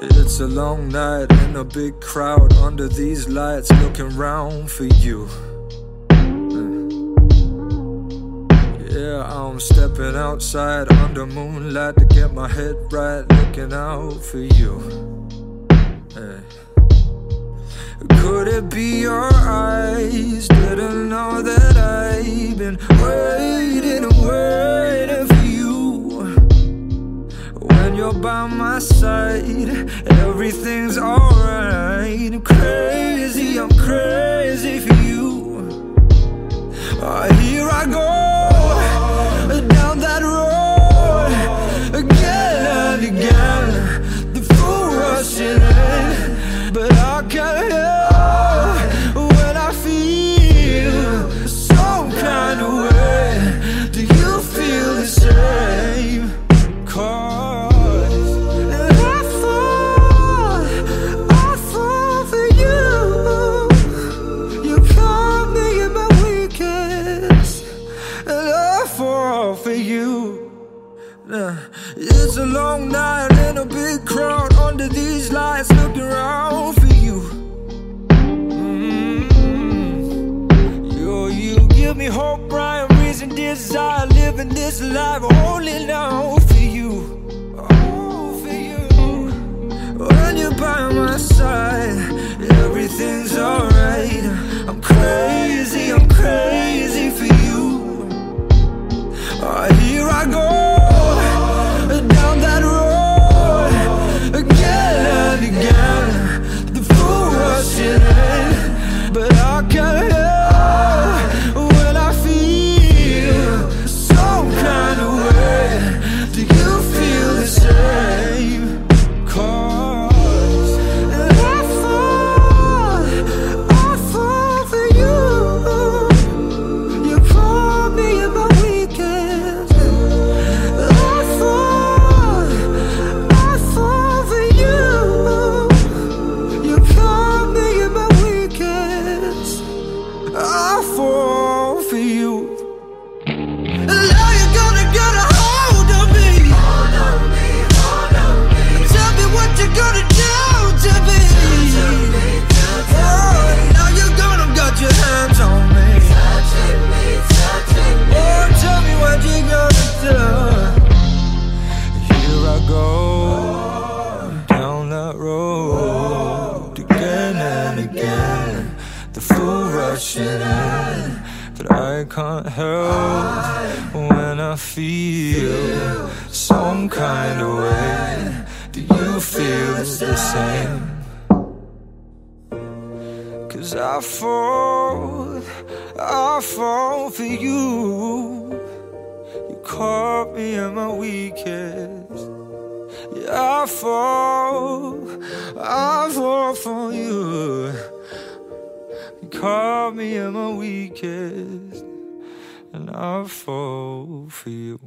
It's a long night in a big crowd under these lights, looking round for you. Mm. Yeah, I'm stepping outside under moonlight to get my head right, looking out for you. Could it be your eyes? Didn't know that I've been waiting by my side, everything's alright. It's a long night in a big crowd under these lights, looking around for you. Mm. You, you give me hope, Brian, reason, desire, living this life only now for you. Oh, for you. When you're by my side, everything's alright. I'm crazy, I'm crazy for you. I go again and again. The fool rushing in, but I can't help when I feel some kind of way. Do you feel the same? Cause I fall, I fall for you. You caught me in my weakest. I fall, I fall for you. You caught me in my weakest, and I fall for you.